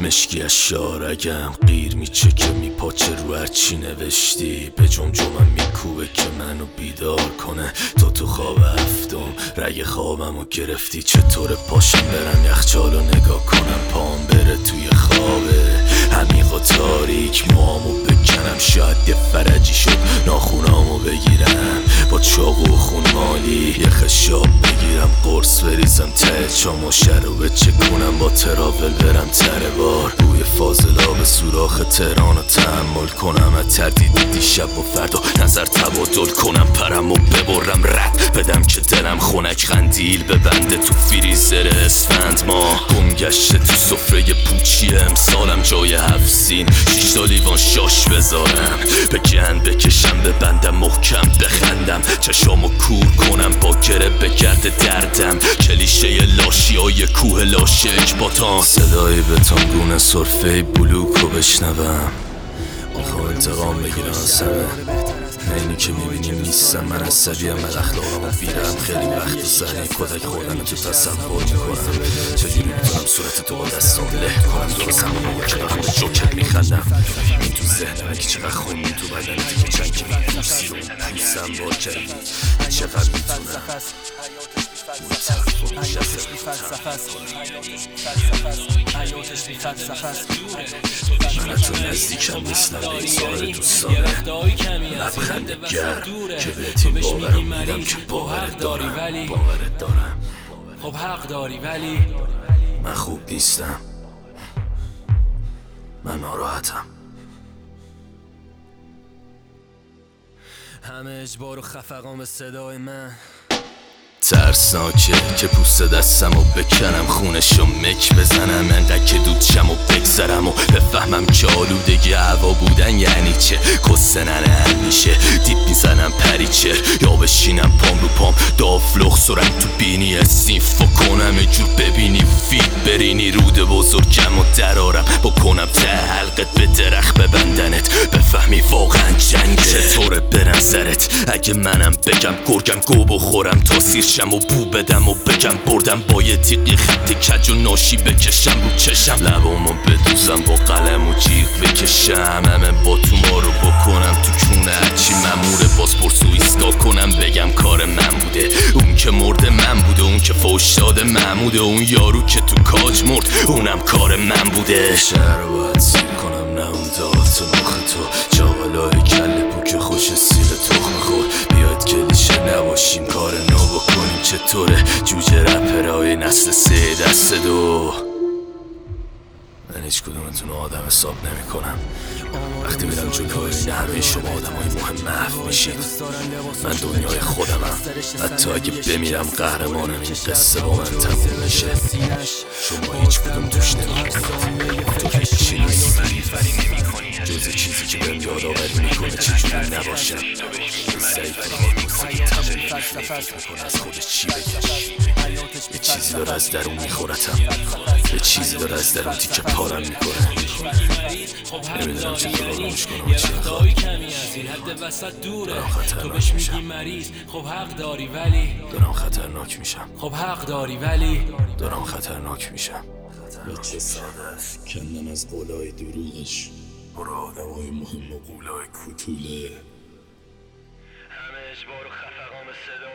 مشکی از شارگم قیر میچکه میپاچه رو هرچی نوشتی. به جمجمم میکوبه که منو بیدار کنه. تو تو خواب هفتم رگ خوابم و گرفتی. چطور پاشم برم یخچالو نگاه کنم. پام بره توی خوابه. عمیق و تاریک موامو بکنم. شاید یه فرجی شد ناخونامو بگیرم. با چاقو و خون بریزم ته. چامو شروع چه کنم با تراول برم تره بار. بوی فاضلا به سوراخ تهران رو تحمل کنم. از تردید دیشب و فردا نظر تبادل کنم. پرم و ببرم رد. بدم که دلم خونک خندیل. ببنده تو فریزر اسفند. ما گمگشته تو سفره پوچی امسالم. جای هفسین لیوان شاش بذارم بگن بکشم ببندم محکم بخندم. چشامو کور کنم با گره بگرد دردم. کلیشه لاشی های کوه لاشه اجباتان صدای بتانگونه صرفه بلوک رو بشنوم. می‌خوام انتقام بگیرم از اینی که می‌بینیم نیستم من عصبی هم من اخلاقم بیرم خیلی وقت و صحنه کدک خوردن تو تصور می‌کنم. چجوری می‌تونم صورت تو با دستان له کنم؟ درست همون موقع که دارم به جوکت میخندم. این تو ذهنمه که چقدر خون تو بدنت که چند که میپوسی رو پوسم با کردی چقدر می‌تونم؟ حیاتش بی فلسفه است بی فلسفه است تو نزدیکم نیستم به این سال دوست داره لبخند گرم. که بهت این باورو میدم که باورت دارم. باورت دارم. خب حق داری ولی؟ من خوب نیستم. من ناراحتم. همه اجبار و خفقان به صدای من. ترسناکه. که پوست دستم و بکنم خونشو مک بزنم. انقدر که دودشم و بگذرم و بفهمم که آلودگی هوا بودن یعنی چه. کسه ننه میشه دیپ می‌زنم پریچه. یا بشینم پام رو پام. دافلخ سرم تو بینی. اسنیف و کنم جور ببینی. فید برینی رود بزرگم و درارم. بکنم ته حلقت به درخت ببندنت. بفهمی واقعا جنگه چطوره به نظرت؟ اگه منم بگم گرگم گو بخورم تا سیرشم و بو بدم و بگم بردم با یه تیقی خیلی کج و ناشی بکشم رو چشم. لبامو بدوزم با قلم و جیغ بکشم. همه با تو ما رو بکنم تو کونه هرچی مموره باز پرسو داده محموده اون یارو که تو کاج مرد. اونم کار من بوده. شهر رو باید سیر کنم نه اون داد تو مخ تو. چاقلای کل پوک خوش سیر تخم خور بیاد کلیشه نباشیم کار نو بکنیم. چطوره؟ جوجه رپرهای نسل سه دست دو. من هیچ کدومتون رو آدم حساب نمی کنم وقتی میرم جلوی این همه شما آدم های مهم محو میشید. من دنیای خودمم حتی اگه بمیرم قهرمانم این قصه با من تموم میشه. شما هیچ کدوم توش نمی‌کنید تو هیچی نیست جز چیزی که بهم یادآوری می‌کنه چجوری نباشم ضعیف موسیقی تموم می‌کنه از خودش چی بگش یه چیزی داره از درون میخورتم یه چیزی داره از درون تیکه پارم می‌کنه نمی‌دونم چطور آرومش کنم چی بخوام کمی از این حد وسط دوره تو بهش میگی مریض خب حق داری ولی دارم خطرناک میشم خب حق داری ولی دارم خطرناک میشم بچه ساده است کندن از قولای دروغش برو آدمای مهم و قولای کتوله همه اجبار و خفقان به صدای